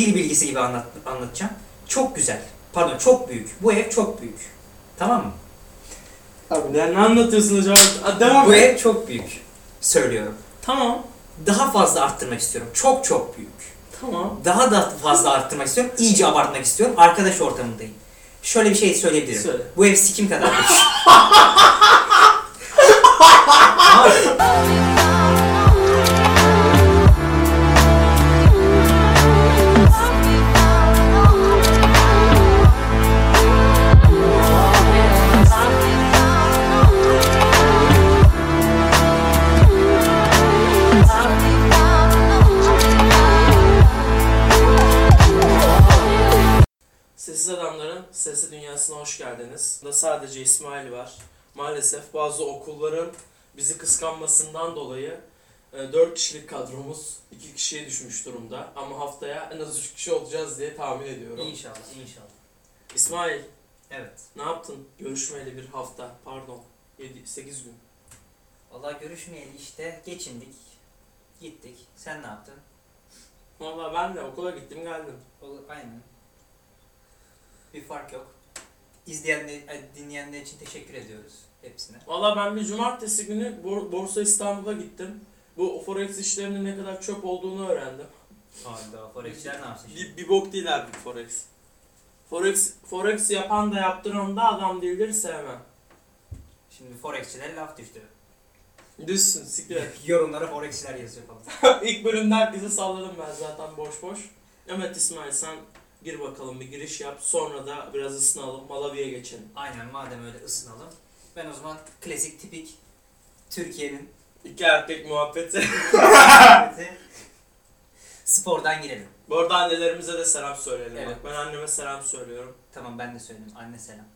dil bilgisi gibi anlat, anlatacağım. Çok güzel. Pardon çok büyük. Bu ev çok büyük. Tamam mı? Abi ne, ne anlatıyorsun hocam? Devam Bu et. ev çok büyük. Söylüyorum. Tamam. Daha fazla arttırmak istiyorum. Çok çok büyük. Tamam. Daha da fazla arttırmak istiyorum. İyice abartmak istiyorum. Arkadaş ortamındayım. Şöyle bir şey söyleyebilirim. Söyle. Bu ev sikim kadar büyük. Burada sadece İsmail var. Maalesef bazı okulların bizi kıskanmasından dolayı 4 kişilik kadromuz 2 kişiye düşmüş durumda. Ama haftaya en az 3 kişi olacağız diye tahmin ediyorum. İnşallah, inşallah. İsmail Evet. ne yaptın? Görüşmeyeli bir hafta, pardon 8 gün. Vallahi görüşmeyeli işte geçindik. Gittik. Sen ne yaptın? Valla ben de okula gittim geldim. Olur, aynen. Bir fark yok. İzleyenler, dinleyenler için teşekkür ediyoruz hepsine. Valla ben bir cumartesi günü Bor- Borsa İstanbul'a gittim. Bu forex işlerinin ne kadar çöp olduğunu öğrendim. Hayda, Forex'ler ne yapsın? Bir, bir bok değil abi forex. Forex forex yapan da yaptıran da adam değildir sevmem. Şimdi Forex'çiler laf düştü. Düşsün siktir. Yorumlara Forex'çiler yazıyor falan. İlk bölümde herkese salladım ben zaten boş boş. Evet İsmail sen gir bakalım bir giriş yap. Sonra da biraz ısınalım. Malawi'ye geçelim. Aynen madem öyle ısınalım. Ben o zaman klasik tipik Türkiye'nin İki erkek muhabbeti. spordan girelim. Bu arada annelerimize de selam söyleyelim. Evet. Bak ben anneme selam söylüyorum. Tamam ben de söyleyeyim. Anne selam.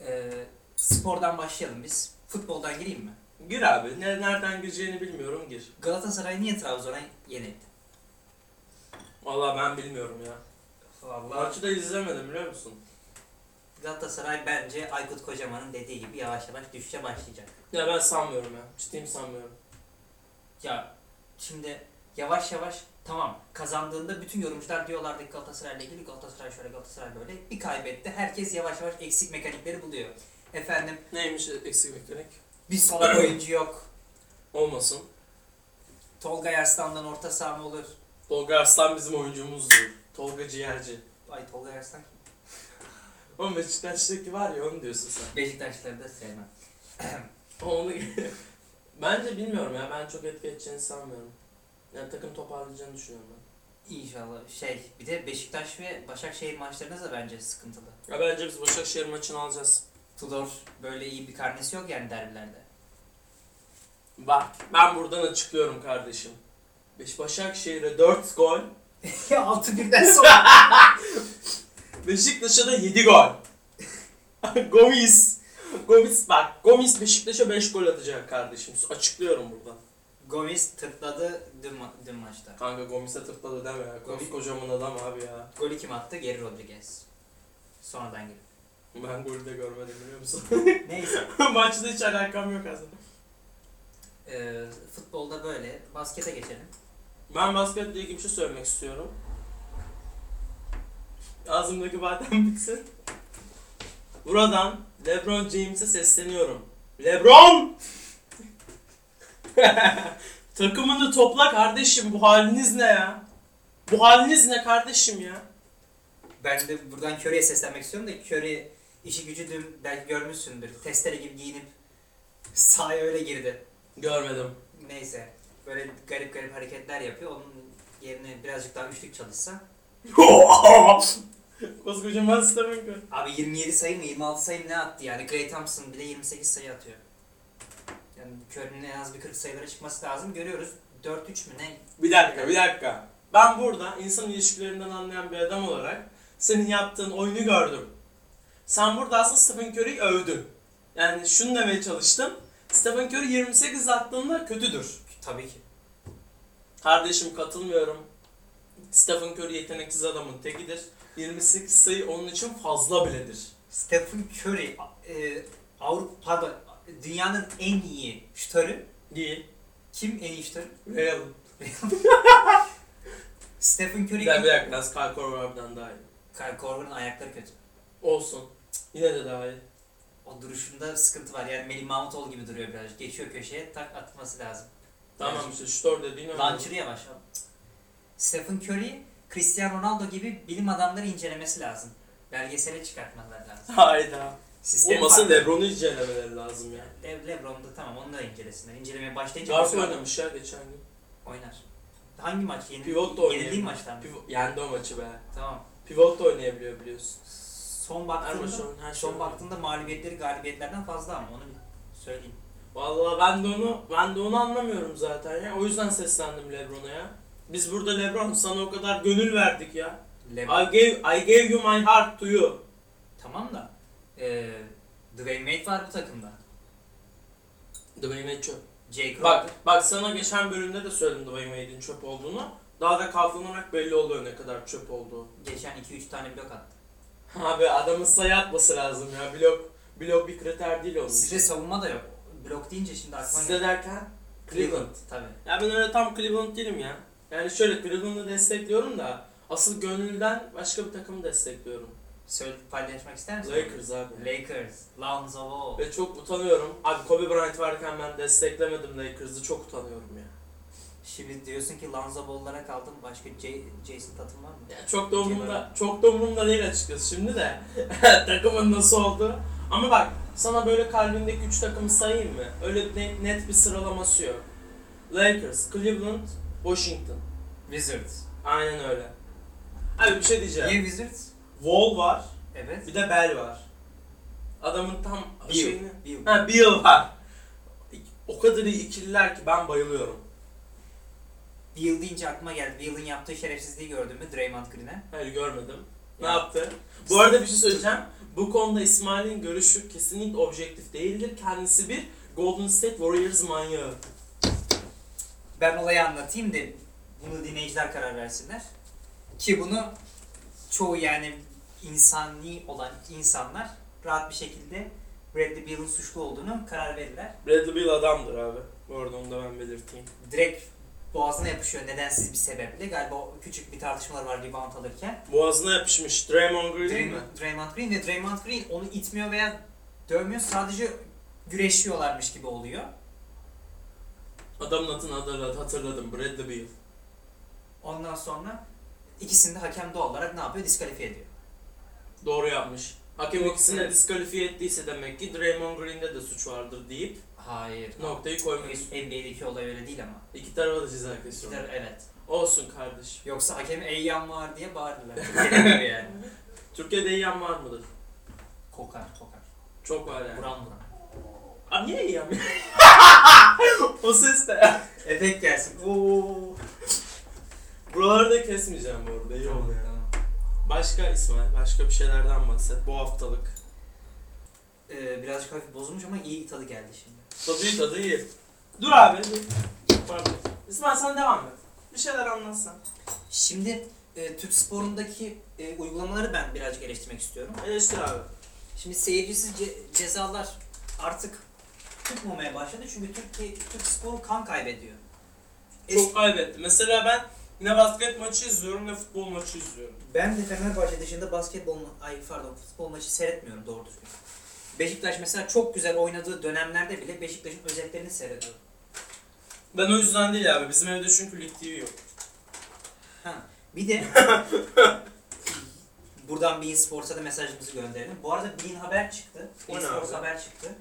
Ee, spordan başlayalım biz. Futboldan gireyim mi? Gir abi. Ne, nereden gireceğini bilmiyorum gir. Galatasaray niye Trabzon'a yenildi? Vallahi ben bilmiyorum ya. Vallahi Maçı da izlemedim biliyor musun? Galatasaray bence Aykut Kocaman'ın dediği gibi yavaş yavaş düşüşe başlayacak. Ya ben sanmıyorum ya. Ciddiyim sanmıyorum. Ya şimdi yavaş yavaş tamam kazandığında bütün yorumcular diyorlardı ki Galatasaray'la ilgili Galatasaray şöyle Galatasaray böyle bir kaybetti. Herkes yavaş yavaş eksik mekanikleri buluyor. Efendim Neymiş eksik mekanik? bir solak oyuncu yok. Olmasın. Tolga Yarslan'dan orta saha mı olur? Tolga Arslan bizim oyuncumuzdur. Tolga Ciğerci. Ay Tolga Yarslan kim? O Beşiktaş'taki var ya onu diyorsun sen. Beşiktaşları da sevmem. Onu Bence bilmiyorum ya. Ben çok etki edeceğini sanmıyorum. Yani takım toparlayacağını düşünüyorum ben. İnşallah şey bir de Beşiktaş ve Başakşehir maçlarınız da bence sıkıntılı. Ya bence biz Başakşehir maçını alacağız. Tudor böyle iyi bir karnesi yok yani derbilerde. Bak ben buradan açıklıyorum kardeşim. Beş Başakşehir'e 4 gol. ya 6 birden sonra. Beşiktaş'a da 7 gol. Gomis. Gomis bak Gomis Beşiktaş'a 5 gol atacak kardeşim. Açıklıyorum buradan. Gomis tırtladı dün, ma- dün maçta. Kanka Gomis'e tırtladı deme ya. Gomis kocaman adam abi ya. Golü kim attı? Geri Rodriguez. Sonradan girdi. Ben golü de görmedim biliyor musun? Neyse. Maçta hiç alakam yok aslında. Ee, futbolda böyle. Baskete geçelim. Ben basketle ilgili bir şey söylemek istiyorum. Ağzımdaki badem bitsin. Buradan LeBron James'e sesleniyorum. LeBron! Takımını topla kardeşim. Bu haliniz ne ya? Bu haliniz ne kardeşim ya? Ben de buradan Curry'e seslenmek istiyorum da Curry işi gücü dün belki görmüşsündür. Testere gibi giyinip sahaya öyle girdi. Görmedim. Neyse. Böyle garip garip hareketler yapıyor. Onun yerine birazcık daha üçlük çalışsa. Koskoca Master Mı? Abi 27 sayı mı 26 sayı mı ne attı yani? Clay Thompson bile 28 sayı atıyor. Yani Curry'nin en az bir 40 sayılara çıkması lazım. Görüyoruz. 4-3 mü ne? Bir dakika, bir dakika. Ben burada insan ilişkilerinden anlayan bir adam olarak senin yaptığın oyunu gördüm. Sen burada aslında Stephen Curry'i övdün. Yani şunu demeye çalıştım. Stephen Curry 28 attığında kötüdür. Tabii ki. Kardeşim katılmıyorum. Stephen Curry yeteneksiz adamın tekidir. 28 sayı onun için fazla biledir. Stephen Curry e, Avrupa pardon dünyanın en iyi şutörü Değil. kim en iyi şutörü? Real. Stephen Curry dakika bir dakika. Biraz Kyle Korver'den daha iyi. Kyle Korver'ın ayakları kötü. Olsun. Yine de daha iyi. O duruşunda sıkıntı var. Yani Melih Mahmutoğlu gibi duruyor biraz. Geçiyor köşeye tak atması lazım. Tamam işte şutör dediğin öyle. Launcher'ı yavaş. Stephen Curry, Cristiano Ronaldo gibi bilim adamları incelemesi lazım. Belgesele çıkartmalar lazım. Hayda. Sistem Olmasın farklı. Lebron'u incelemeleri lazım ya. Le Lebron'da tamam onu da incelesinler. İncelemeye başlayınca bir sürü oynamış ya geçen gün. oynar. Hangi maç? Yeni, Pivot da Yenildiği oynayabiliyor. maçtan mı? Pivo- Yendi o maçı be. Tamam. Pivot da oynayabiliyor biliyorsun. Son baktığında, maç oyun, her şey son oynuyor. baktığında mağlubiyetleri galibiyetlerden fazla ama onu söyleyeyim. Vallahi ben de onu ben de onu anlamıyorum zaten ya. O yüzden seslendim LeBron'a ya. Biz burada LeBron sana o kadar gönül verdik ya. Lebron. I gave I gave you my heart to you. Tamam da eee Dwayne Wade var bu takımda. Dwayne Wade çöp. Jay Crowder. Bak bak sana geçen bölümde de söyledim Dwayne Wade'in çöp olduğunu. Daha da kalkınarak belli oluyor ne kadar çöp olduğu. Geçen 2-3 tane blok attı. Abi adamın sayı atması lazım ya. Blok blok bir kriter değil onun. Sizde savunma da yok. Blok deyince şimdi aklıma Sizde derken Cleveland. Tabii. Ya ben öyle tam Cleveland değilim ya. Yani şöyle Cleveland'ı destekliyorum da asıl gönülden başka bir takımı destekliyorum. Söyle paylaşmak ister misin? Lakers abi. Lakers. Lonzo Ball. Ve çok utanıyorum. Abi Kobe Bryant varken ben desteklemedim Lakers'ı. Çok utanıyorum ya. Şimdi diyorsun ki Lonzo Ball'lara kaldım. Başka J- Jason Tatum var mı? Yani çok da umurumda, çok da umurumda değil açıkçası şimdi de. Takımın nasıl oldu. Ama bak sana böyle kalbindeki 3 takımı sayayım mı? Öyle net, net bir sıralaması yok. Lakers, Cleveland, Washington. Wizards. Aynen öyle. Abi bir şey diyeceğim. Niye Wizards? Wall var, Evet. bir de Bell var. Adamın tam Bill. şeyini... Bill. Ha Bill var. O kadar iyi ikililer ki ben bayılıyorum. Bill deyince aklıma geldi. Bill'in yaptığı şerefsizliği gördün mü Draymond Green'e? Hayır görmedim. Ne Ya. yaptı? Bu arada bir şey söyleyeceğim. Bu konuda İsmail'in görüşü kesinlikle objektif değildir. Kendisi bir Golden State Warriors manyağı. Ben olayı anlatayım da bunu dinleyiciler karar versinler. Ki bunu çoğu yani insani olan insanlar rahat bir şekilde Bradley Beal'ın suçlu olduğunu karar verirler. Bradley Beal adamdır abi. Bu arada onu da ben belirteyim. Direkt boğazına yapışıyor nedensiz bir sebeple. Galiba küçük bir tartışmalar var rebound alırken. Boğazına yapışmış Draymond Green değil mi? Draymond, Green ve Draymond Green onu itmiyor veya dövmüyor. Sadece güreşiyorlarmış gibi oluyor. Adamın adını hatırladım, hatırladım. Bradley Beal. Ondan sonra ikisini de hakem doğal olarak ne yapıyor? Diskalifiye ediyor. Doğru yapmış. Hakem ikisini de diskalifiye ettiyse demek ki Draymond Green'de de suç vardır deyip Hayır. noktayı koymuş. NBA'deki olay öyle değil ama. İki tarafa da ceza kesiyor. İşte evet. Olsun kardeş. Yoksa hakem Eyyam var diye bağırdılar. Yani. Türkiye'de yiyen var mıdır? Kokar kokar. Çok var yani. Buram buram. Abi niye yiyen? o ses de. Efekt gelsin. Oo. Buraları da kesmeyeceğim bu arada. İyi oldu ya. Başka İsmail, başka bir şeylerden bahset. Bu haftalık. Ee, birazcık hafif bozulmuş ama iyi tadı geldi şimdi. Tadı iyi, tadı iyi. Dur abi. Dur. Pardon. İsmail sen devam et. Bir şeyler anlatsan. Şimdi e, Türk sporundaki e, uygulamaları ben birazcık eleştirmek istiyorum. Eleştir abi. Şimdi seyircisiz ce- cezalar artık tutmamaya başladı çünkü Türkiye Türk sporu kan kaybediyor. Çok kaybetti. Mesela ben ne basket maçı izliyorum ne futbol maçı izliyorum. Ben de Fenerbahçe dışında basketbol, ma- ay pardon futbol maçı seyretmiyorum doğru düzgün. Beşiktaş mesela çok güzel oynadığı dönemlerde bile Beşiktaş'ın özetlerini seyrediyorum. Ben o yüzden değil abi. Bizim evde çünkü Lig TV yok. Ha, bir de buradan Bein Sports'a da mesajımızı gönderelim. Bu arada Bein haber çıktı. Bein Sports haber çıktı.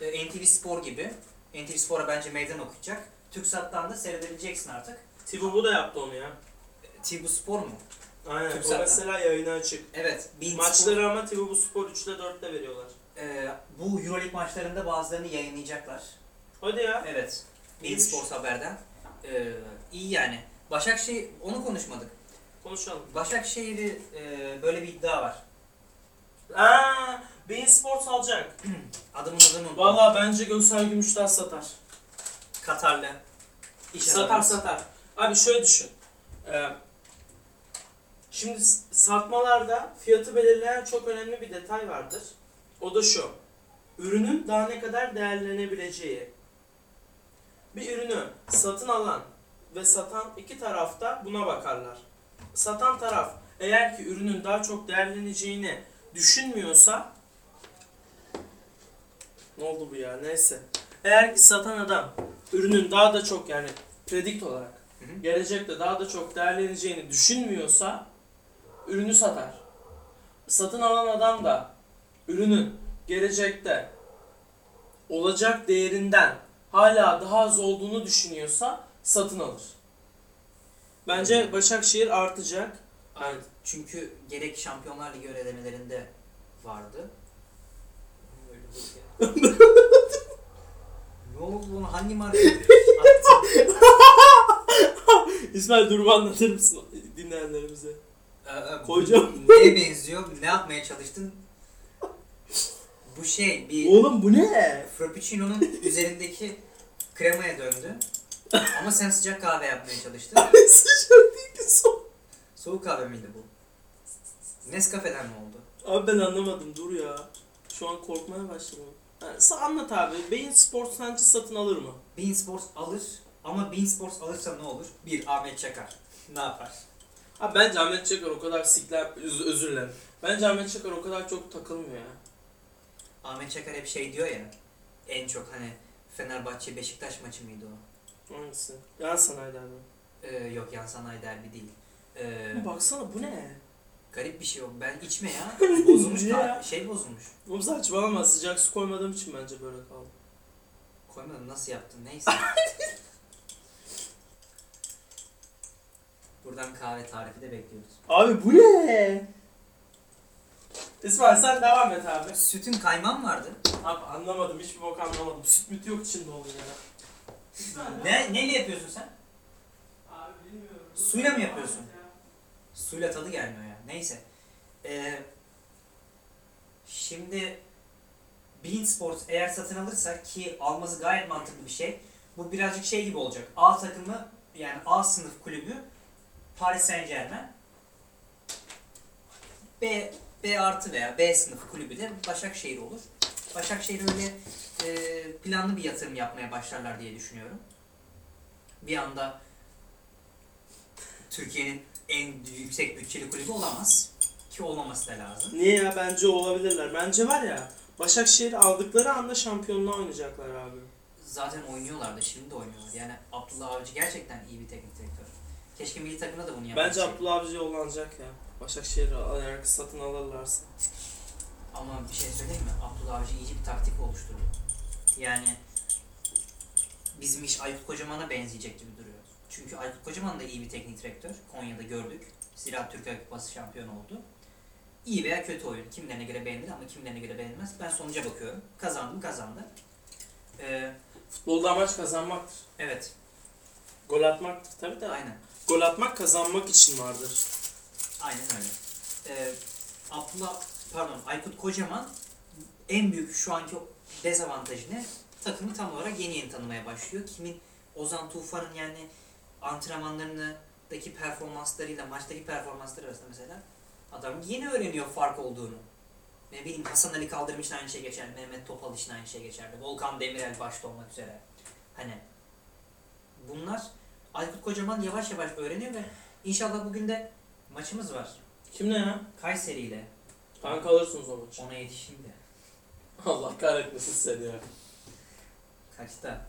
Ee, NTV Spor gibi. NTV Spor'a bence meydan okuyacak. TürkSat'tan da seyredebileceksin artık. Tibu da yaptı onu ya. TV Spor mu? Aynen. TürkSat'tan. O mesela yayına açık. Evet. Bein Maçları ama Tibu Spor 3'te 4'te veriyorlar. E, bu Euroleague maçlarında bazılarını yayınlayacaklar. Hadi ya. Evet. Bein İyiymiş. Sports haberden. Ee, iyi yani. Başakşehir, onu konuşmadık. Konuşalım. Başakşehir'i e, böyle bir iddia var. Aa, Bein Sports alacak. Adımın unuttum. Valla bence Göksel Gümüştaş satar. Katarlı. İş satar adamı. satar. Abi şöyle düşün. Ee, şimdi satmalarda fiyatı belirleyen çok önemli bir detay vardır. O da şu. Ürünün daha ne kadar değerlenebileceği. Bir ürünü satın alan ve satan iki tarafta buna bakarlar. satan taraf eğer ki ürünün daha çok değerleneceğini düşünmüyorsa ne oldu bu ya neyse. Eğer ki satan adam ürünün daha da çok yani predikt olarak Hı hı. gelecekte daha da çok değerleneceğini düşünmüyorsa ürünü satar. Satın alan adam da ürünün gelecekte olacak değerinden hala daha az olduğunu düşünüyorsa satın alır. Bence Başakşehir artacak. Yani Çünkü gerek Şampiyonlar Ligi ödemelerinde vardı. ne oldu bunu hangi marka? İsmail durumu anlatır mısın dinleyenlerimize? Ee, Koyacağım. Neye benziyor? Ne yapmaya çalıştın? Bu şey bir Oğlum bu ne? Frappuccino'nun üzerindeki kremaya döndü. Ama sen sıcak kahve yapmaya çalıştın. Sıcak değil ki soğuk. Soğuk kahve miydi bu? Nescafe'den mi oldu? Abi ben anlamadım dur ya. Şu an korkmaya başladım. Yani, sen anlat abi. Beyin Sport sence satın alır mı? Bean Sports alır ama Bean Sports alırsa ne olur? Bir, Ahmet Çakar. Ne yapar? Abi bence Ahmet Çakar o kadar sikler, öz, özür dilerim. Bence Ahmet Çakar o kadar çok takılmıyor ya. Ahmet Çakar hep şey diyor ya. En çok hani Fenerbahçe Beşiktaş maçı mıydı o? Hangisi? Yan sanayi derbi. Ee, yok yan sanayi derbi değil. Ee, Ama baksana bu ne? garip bir şey o. Ben içme ya. Bozulmuş Niye ya? şey bozulmuş. Oğlum saçmalama sıcak su koymadığım için bence böyle kaldı. Koymadım nasıl yaptın neyse. Buradan kahve tarifi de bekliyoruz. Abi bu ne? İsmail sen devam et abi. Sütün kayman vardı. Abi anlamadım hiçbir bok anlamadım. Süt müt yok içinde onun ya. Ne neyle yapıyorsun sen? Abi bilmiyorum. Suyla mı yapıyorsun? Suyla tadı gelmiyor ya. Neyse. Ee, şimdi Bean Sports eğer satın alırsa ki alması gayet mantıklı bir şey. Bu birazcık şey gibi olacak. A takımı yani A sınıf kulübü Paris Saint Germain. B, B artı veya B sınıf kulübü de Başakşehir olur. Başakşehir öyle e, planlı bir yatırım yapmaya başlarlar diye düşünüyorum. Bir anda Türkiye'nin en yüksek bütçeli kulübü olamaz. Ki olmaması da lazım. Niye ya bence olabilirler. Bence var ya Başakşehir aldıkları anda şampiyonluğa oynayacaklar abi. Zaten oynuyorlardı, şimdi de oynuyorlar. Yani Abdullah Avcı gerçekten iyi bir teknik direktör. Keşke milli takımda da bunu Bence yapabilsek. Abdullah Avcı yollanacak ya. Başakşehir eğer satın alırlarsa. Ama bir şey söyleyeyim mi? Abdullah Avcı iyice bir taktik oluşturdu. Yani bizim iş Aykut Kocaman'a benzeyecek gibi duruyor. Çünkü Aykut Kocaman da iyi bir teknik direktör. Konya'da gördük. Ziraat Türkiye Kupası şampiyon oldu. İyi veya kötü oyun. Kimilerine göre beğenilir ama kimilerine göre beğenilmez. Ben sonuca bakıyorum. Kazandım kazandı. Ee, Futbolda amaç kazanmaktır. evet. Gol atmaktır tabii de. Aynen. Gol atmak kazanmak için vardır. Aynen öyle. Ee, Abdullah, pardon Aykut Kocaman en büyük şu anki dezavantajı ne? Takımı tam olarak yeni yeni tanımaya başlıyor. Kimin Ozan Tufan'ın yani antrenmanlarındaki performanslarıyla maçtaki performansları arasında mesela adam yeni öğreniyor fark olduğunu. Ne bileyim Hasan Ali Kaldırım için aynı şey geçerli, Mehmet Topal için aynı şey geçerli, Volkan Demirel başta olmak üzere. Hani bunlar Aykut Kocaman yavaş yavaş öğreniyor ve inşallah bugün de maçımız var. Kim ne ya? Kayseri ile. Kanka alırsınız o maçı. Ona yetişeyim de. Allah kahretmesin seni ya. Kaçta?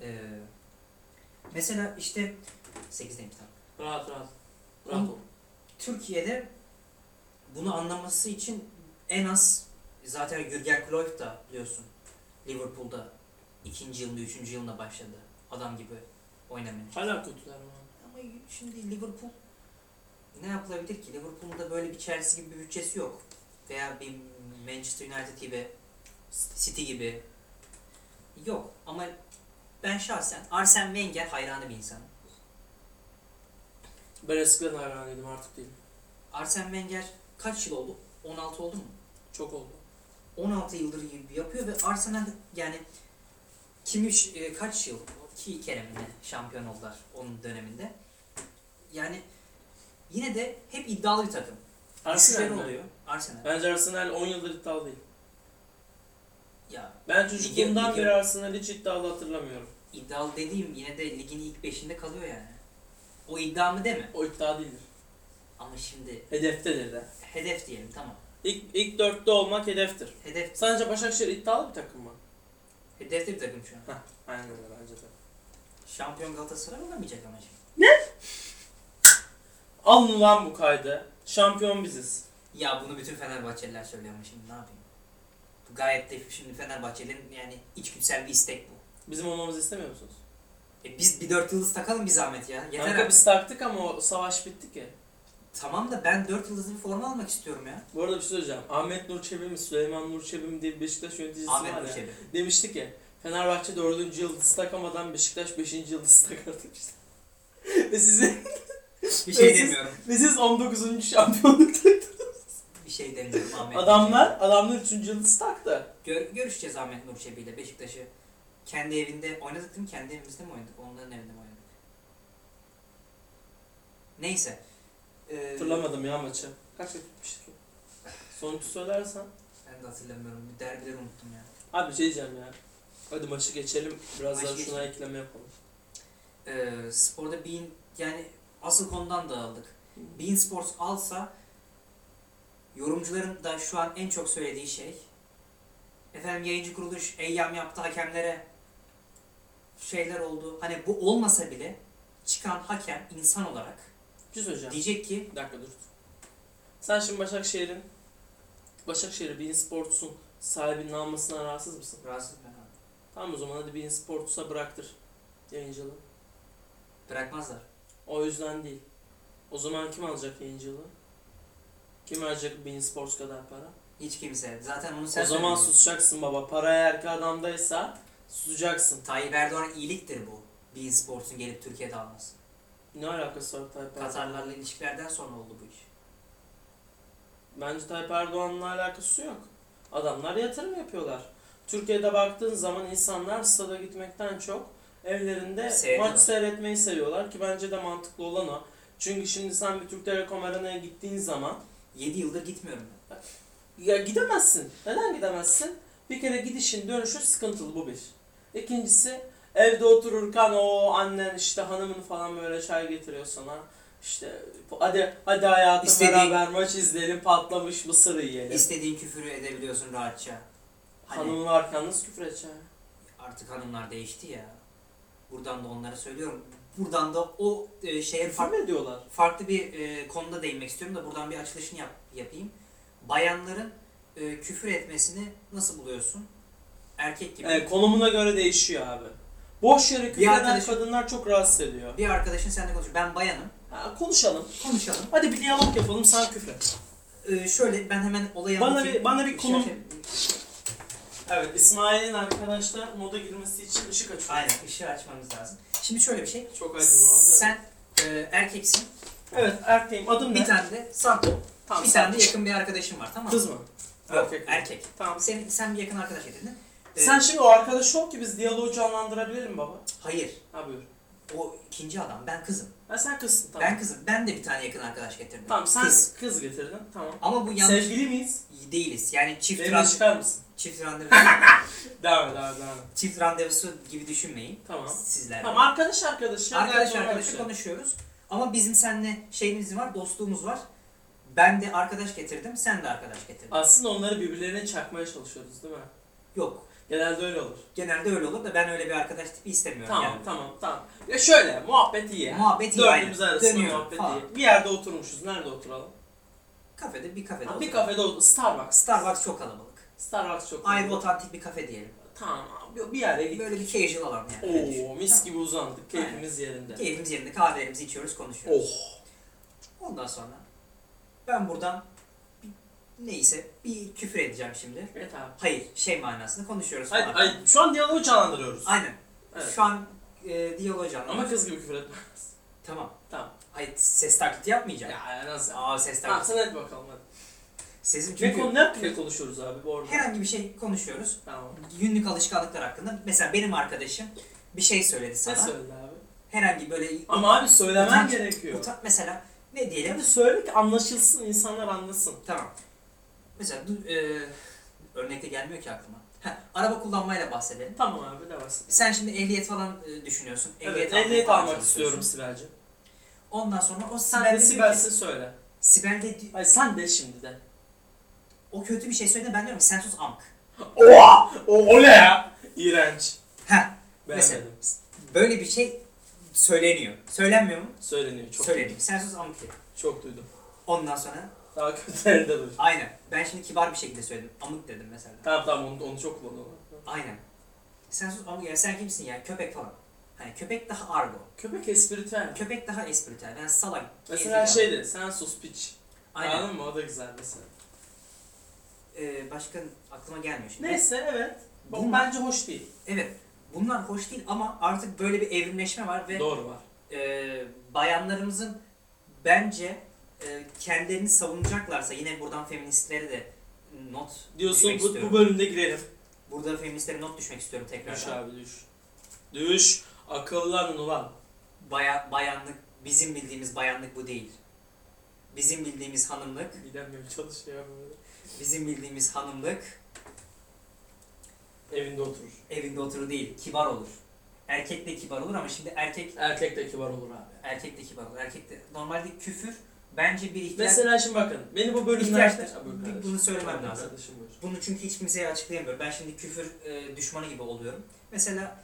Ee, mesela işte 8'deyim tamam. Rahat rahat. Rahat ol. Türkiye'de bunu anlaması için en az zaten Jürgen Klopp da biliyorsun Liverpool'da ikinci yılında, üçüncü yılında başladı. Adam gibi oynamaya. Hala kötüler mi? Ama şimdi Liverpool ne yapılabilir ki? Liverpool'un da böyle bir Chelsea gibi bir bütçesi yok. Veya bir Manchester United gibi, City gibi yok. Ama ben şahsen Arsene Wenger hayranı bir insanım. Ben eskiden hayranıydım artık değilim. Arsene Wenger kaç yıl oldu? 16 oldu mu? Çok oldu. 16 yıldır yapıyor ve Arsenal yani kim üç, e, kaç yıl? iki kere mi ne şampiyon oldular onun döneminde. Yani yine de hep iddialı bir takım. Arsenal Düşüşleri mi? oluyor. Arsenal. Bence Arsenal 10 yıldır iddialı değil. Ya Ben çocukluğumdan Lige- beri Arsenal'i hiç iddialı hatırlamıyorum. iddialı dediğim yine de ligin ilk beşinde kalıyor yani. O iddia mı değil mi? O iddia değildir. Ama şimdi Hedeftedir de. hedef diyelim tamam. İlk, ilk dörtte olmak hedeftir. Hedef Sence Başakşehir iddialı bir takım mı? hedefte bir takım şu an. Heh, aynen öyle bence de. Şampiyon Galatasaray olamayacak ama şimdi. Alın lan bu kaydı. Şampiyon biziz. Ya bunu bütün Fenerbahçeliler söylüyor ama şimdi ne yapayım? Bu gayet de şimdi Fenerbahçelilerin yani içgüdüsel bir istek bu. Bizim olmamızı istemiyor musunuz? E biz bir dört yıldız takalım bir zahmet ya. Yeter Kanka artık. biz taktık ama o savaş bitti ki. Tamam da ben dört yıldızlı bir forma almak istiyorum ya. Bu arada bir şey söyleyeceğim. Ahmet Nur Çebi mi, Süleyman Nur Çebi mi diye bir Beşiktaş yöneticisi Ahmet var ya. Nurçebi. Demişti ki Fenerbahçe 4. yıldız takamadan Beşiktaş 5. yıldız takar demişti. ve sizi Bir şey Siz- demiyorum. ve siz 19. şampiyonluk taktınız. Bir şey demiyorum Ahmet Adamlar, adamlar 3. yıldız taktı. Gör, görüşeceğiz Ahmet Nurçebi ile Beşiktaş'ı. Kendi evinde oynadık değil mi? Kendi evimizde mi oynadık? Onların evinde mi oynadık? Neyse. Ee, Hatırlamadım ya maçı. Kaç gitmiştik? Sonucu söylersen. Ben de hatırlamıyorum. Bir derbileri unuttum ya. Abi bir şey diyeceğim ya. Hadi maçı geçelim. Biraz Maçı daha şuna geçelim. ekleme yapalım. Ee, sporda Bein yani asıl konudan dağıldık. Bein Sports alsa yorumcuların da şu an en çok söylediği şey efendim yayıncı kuruluş eyyam yaptı hakemlere şeyler oldu. Hani bu olmasa bile çıkan hakem insan olarak şey söyleyeceğim. diyecek ki Bir dakika dur. Sen şimdi Başakşehir'in Başakşehir'i Bein Sports'un sahibinin almasına rahatsız mısın? rahatsız ben abi. Tamam o zaman hadi Bein Sports'a bıraktır yayıncılığı. Bırakmazlar. O yüzden değil. O zaman kim alacak yayıncılığı? Kim verecek Bein Sports kadar para? Hiç kimse. Zaten onu sen o zaman söyledin. susacaksın baba. Para eğer ki adamdaysa susacaksın. Tayyip Erdoğan iyiliktir bu. Bein Sports'un gelip Türkiye'de alması. Ne alakası var Tayyip Erdoğan? Katarlarla ilişkilerden sonra oldu bu iş. Bence Tayyip Erdoğan'la alakası yok. Adamlar yatırım yapıyorlar. Türkiye'de baktığın zaman insanlar stada gitmekten çok evlerinde Seyrediyorlar. maç seyretmeyi seviyorlar ki bence de mantıklı olan o. Çünkü şimdi sen bir Türk Telekom Arena'ya gittiğin zaman 7 yıldır gitmiyorum ben. ya gidemezsin. Neden gidemezsin? Bir kere gidişin dönüşü sıkıntılı bu bir. İkincisi evde otururken o annen işte hanımın falan böyle çay getiriyor sana. İşte hadi hadi hayatım İstediğin- beraber maç izleyelim patlamış mısır yiyelim. İstediğin küfürü edebiliyorsun rahatça. Hani Hanımın varken nasıl küfür edeceksin? artık hanımlar değişti ya. Buradan da onlara söylüyorum. Buradan da o e, şeye Küfür farklı, mü ediyorlar? farklı bir e, konuda değinmek istiyorum da buradan bir açılışını yap, yapayım. Bayanların e, küfür etmesini nasıl buluyorsun? Erkek gibi. Evet, konumuna göre değişiyor abi. Boş yere küfür eden arkadaşım- kadınlar çok rahatsız ediyor. Bir arkadaşın seninle konuşuyor. Ben bayanım. Ha, konuşalım. Konuşalım. Hadi bir diyalog yapalım sen küfret. E, şöyle ben hemen olayı Bana anlatayım. bir- bana bir konum- Şey- Evet İsmail'in arkadaşlar moda girmesi için ışık açıyor. Aynen ışığı açmamız lazım. Şimdi şöyle bir şey. Çok aydınlandı. Sen e, erkeksin. Evet erkeğim adım Bir ne? tane de Santo. Tamam, bir tane de yakın bir arkadaşım var tamam mı? Kız mı? Yok, Erkek. erkek. Tamam. Sen, sen bir yakın arkadaş getirdin. Ee, Sen şimdi o arkadaş ol ki biz diyaloğu canlandırabilelim baba. Hayır. Ha buyur. O ikinci adam. Ben kızım. Ha sen kızsın tamam. Ben kızım. Ben de bir tane yakın arkadaş getirdim. Tamam sen Kız. kız, getirdin tamam. Ama bu yanlış Sevgili miyiz? değiliz. Yani çift, Benimle ran- çıkar mısın? çift randevu Devam et devam et. çift randevusu gibi düşünmeyin Tamam. sizler. Tamam arkadaş arkadaş. Arkadaş arkadaşla şey. konuşuyoruz. Ama bizim seninle şeyimiz var, dostluğumuz var. Ben de arkadaş getirdim, sen de arkadaş getirdin. Aslında onları birbirlerine çakmaya çalışıyoruz değil mi? Yok. Genelde öyle olur. Genelde öyle olur da ben öyle bir arkadaş tipi istemiyorum. Tamam yani. tamam tamam. Ya şöyle muhabbet iyi. Muhabbet iyi. Dördümüz aynen. arasında Dönüyor muhabbet falan. iyi. Bir yerde oturmuşuz. Nerede oturalım? Kafede bir kafede. Ha, bir kafede otur. Starbucks. Starbucks çok kalabalık. Starbucks çok Ayrı iyi. otantik bir kafe diyelim. Tamam bir yere git. Böyle bir casual alan yani. Oo mis gibi uzandık. Keyfimiz yerinde. Keyfimiz yerinde kahvelerimizi içiyoruz, konuşuyoruz. Oh. Ondan sonra ben buradan neyse bir küfür edeceğim şimdi. Evet abi. Hayır, şey manasında konuşuyoruz Hayır, falan. hayır, şu an diyaloğu canlandırıyoruz. Aynen. Evet. Şu an e, diyalog canlı. Ama kız gibi küfür etme. Tamam. Tamam. Hayır, ses taklidi yapmayacağım. Ya nasıl? Aa ses Tamam taklidi. sen et bakalım hadi. Sesim Ne, çünkü konu, ne hakkında konuşuyoruz abi bu arada? herhangi bir şey konuşuyoruz. Tamam. Günlük alışkanlıklar hakkında. Mesela benim arkadaşım bir şey söyledi Ne sana. söyledi abi? Herhangi böyle Ama abi söylemen Utanç- gerekiyor. utan- mesela ne diyelim? Hadi söyle ki anlaşılsın, insanlar anlasın. Tamam. Mesela e, örnekte gelmiyor ki aklıma. Heh, araba kullanmayla bahsedelim. Tamam abi de bahset. Sen şimdi ehliyet falan e, düşünüyorsun. Evet, almaya ehliyet almak istiyorum Sibel'cim. Ondan sonra o Sen Sibel de dedi ki- Sibel'sin söyle. Sibel de Ay sen de şimdi de. o kötü bir şey söyledi ben diyorum ki sen sus amk. Oha! O, o ne ya? İğrenç. Heh Mesela- böyle bir şey söyleniyor. Söylenmiyor mu? Söyleniyor. Çok Söyleniyor. Sen sus amk. Çok duydum. Ondan sonra Daha kötüleri de duydum. aynen. Ben şimdi kibar bir şekilde söyledim. Amık dedim mesela. Tamam tamam onu, onu çok kullanıyorlar. Aynen. Sen sus amık ya sen kimsin ya? Köpek falan. Hani köpek daha argo. Köpek espritüel. Köpek daha espritüel. Ben salak. Mesela şeydi, sen sus piç. Aynen. Anladın mı? O da güzel mesela. Ee, başka aklıma gelmiyor şimdi. Neyse evet. Bu Bu- bence hoş değil. Evet. Bunlar hoş değil ama artık böyle bir evrimleşme var ve Doğru var. e, bayanlarımızın bence e, kendilerini savunacaklarsa yine buradan feministlere de not Diyorsun bu, istiyorum. bu bölümde girelim. Burada feministlere not düşmek istiyorum tekrar. Düş abi düş. Düş. Akıllan ulan. Baya, bayanlık bizim bildiğimiz bayanlık bu değil. Bizim bildiğimiz hanımlık, Gidemiyorum çalışıyor böyle. bizim bildiğimiz hanımlık Evinde oturur. evinde oturur değil, kibar olur. Erkek de kibar olur ama şimdi erkek Erkek de kibar olur abi. erkek de kibar olur. Erkek de normalde küfür bence bir ihtiyaç. Mesela şimdi bakın. Beni bu bölümlerde... Bunu söylemem Pardon lazım. Bunu çünkü hiç kimseye açıklayamıyorum. Ben şimdi küfür e, düşmanı gibi oluyorum. Mesela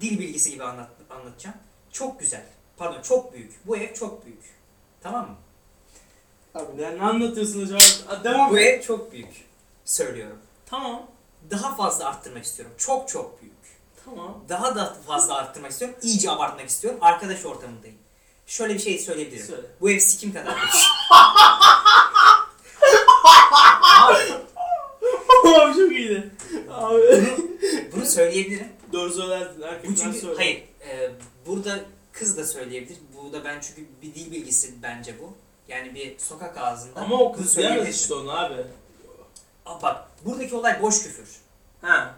dil bilgisi gibi anlat, anlatacağım. Çok güzel. Pardon çok büyük. Bu ev çok büyük. Tamam mı? Abi ne, ne anlatıyorsun hocam? Hadi Devam Bu ev çok büyük. Söylüyorum. Tamam. Daha fazla arttırmak istiyorum. Çok çok büyük. Tamam. Daha da fazla arttırmak istiyorum. İyice abartmak istiyorum. Arkadaş ortamındayım. Şöyle bir şey söyleyebilirim. Söyle. Bu ev sikim kadar büyük. Abi çok iyiydi. Abi. Bunu söyleyebilirim. Doğru söylerdin. Bu Erkekler çünkü söyle. hayır. e, burada kız da söyleyebilir. Bu da ben çünkü bir dil bilgisi bence bu. Yani bir sokak ağzında. Ama o bunu kız diyemez söyleyebilirsin. işte onu abi. Aa, bak buradaki olay boş küfür. Ha.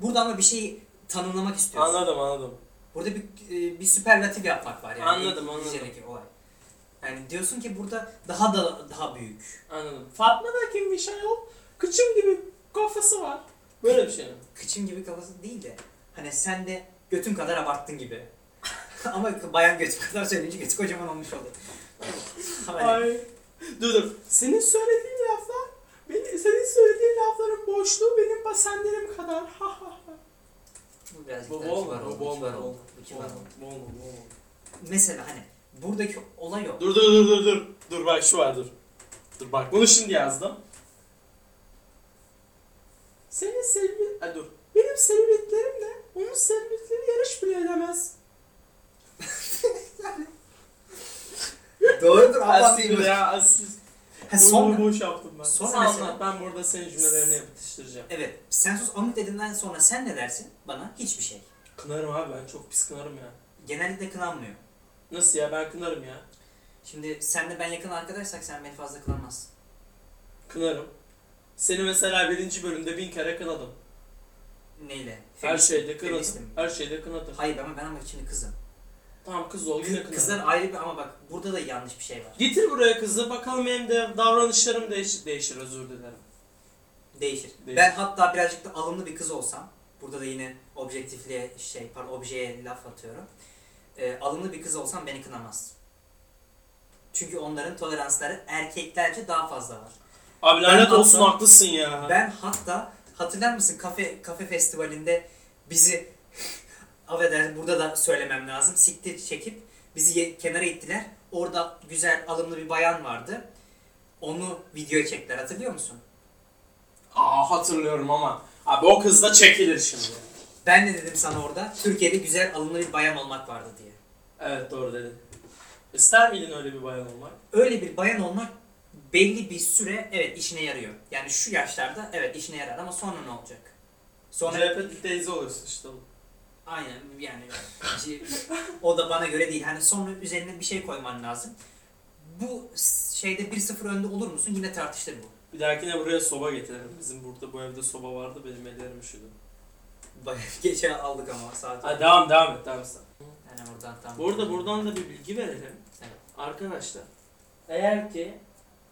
Burada ama bir şeyi tanımlamak istiyorsun. Anladım anladım. Burada bir e, bir süperlatif yapmak var yani. Anladım, anladım. İngilizce'deki olay. Yani diyorsun ki burada daha da daha büyük. Anladım. Fatma da kimmiş ayol? Kıçım gibi kafası var. Böyle bir şey mi? Kıçın gibi kafası değil de hani sen de götün kadar abarttın gibi. ama bayan götü kadar söyleyince götü kocaman olmuş oluyor. Hani- Ay. Dur dur. Senin söylediğin laflar, benim, senin söylediğin lafların boşluğu benim basenlerim kadar. Ha ha birazcık Bu daha bol kibar oldu. Bu bol kibar mu? Bu kibar oldu. Bol mu? Bol mu? Mesela hani buradaki olay o. Dur dur dur dur dur. Dur bak şu var dur. Dur bak bunu şimdi yazdım. Senin selülit... Ay dur. Benim selülitlerimle onun selülitleri yarış bile edemez. Doğrudur Asil ya asil. Sonra, boş yaptım ben. Sonra Sen mesela- anlat ben burada senin cümlelerini yapıştıracağım. evet sen sus amık dediğinden sonra sen ne dersin bana? Hiçbir şey. Kınarım abi ben çok pis kınarım ya. Genellikle kınanmıyor. Nasıl ya ben kınarım ya. Şimdi senle ben yakın arkadaşsak sen beni fazla kınamazsın. Kınarım. Seni mesela birinci bölümde bin kere kınadım. Neyle? Her Feminist- şeyde feministim. kınadım. Her şeyde kınadım. Hayır ama ben ama şimdi kızım. Tamam kız ol Kız, kızlar ayrı bir ama bak burada da yanlış bir şey var. Getir buraya kızı bakalım benim de davranışlarım değişir, değişir özür dilerim. Değişir. Değişir. Ben hatta birazcık da alımlı bir kız olsam, burada da yine objektifliğe şey, pardon objeye laf atıyorum. Ee, alımlı bir kız olsam beni kınamaz. Çünkü onların toleransları erkeklerce daha fazla var. Abi lanet hatta- olsun haklısın ya. Ben hatta hatırlar mısın kafe kafe festivalinde bizi affedersin burada da söylemem lazım. Siktir çekip bizi kenara ittiler. Orada güzel alımlı bir bayan vardı. Onu videoya çektiler hatırlıyor musun? Aa hatırlıyorum ama. Abi o kız da çekilir şimdi. Ben de dedim sana orada Türkiye'de güzel alımlı bir bayan olmak vardı diye. Evet doğru dedin. İster miydin öyle bir bayan olmak? Öyle bir bayan olmak belli bir süre evet işine yarıyor. Yani şu yaşlarda evet işine yarar ama sonra ne olacak? Sonra CHP teyze oluyorsun işte. Aynen yani o da bana göre değil. Hani sonra üzerine bir şey koyman lazım. Bu şeyde 1-0 önde olur musun? Yine tartışılır bu. Bir dahakine buraya soba getirelim. Bizim burada bu evde soba vardı benim ellerim üşüdü. Bayağı geçe aldık ama saat. Hadi devam devam et devam sen. Yani oradan tam. Bu arada buradan da bir bilgi verelim. Evet. Arkadaşlar eğer ki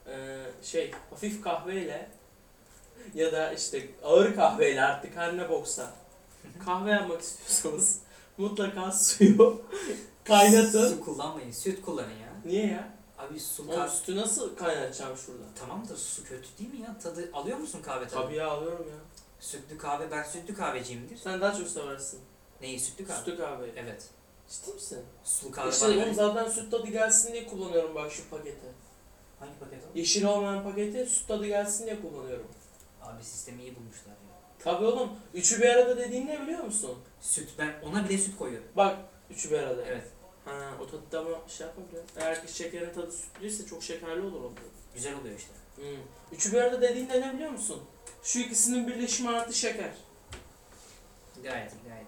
e, şey hafif kahveyle ya da işte ağır kahveyle artık her ne boksa kahve yapmak istiyorsanız mutlaka suyu kaynatın. Su kullanmayın. Süt kullanın ya. Niye ya? Abi su kahve... sütü nasıl kaynatacağım şurada? Tamam da su kötü değil mi ya? Tadı alıyor musun kahve tadı? Tabii ya alıyorum ya. Sütlü kahve, ben sütlü kahveciyimdir. Sen daha çok seversin. Neyi sütlü kahve? Sütlü kahveyi. Evet. Ciddi misin? Sulu kahve İşte oğlum göre- zaten süt tadı gelsin diye kullanıyorum bak şu paketi. Hangi paket o? Yeşil olmayan paketi süt tadı gelsin diye kullanıyorum. Abi sistemi iyi bulmuşlar ya. Tabii oğlum. Üçü bir arada dediğin ne biliyor musun? Süt, ben ona bile süt koyuyorum. Bak üçü bir arada. Evet. Ha o tadı da ama şey yapabiliyor. Eğer ki şekerin tadı sütlüyse çok şekerli olur o. Güzel oluyor işte. Hmm. Üçü bir arada dediğin de ne biliyor musun? Şu ikisinin birleşimi artı şeker. Gayet gayet.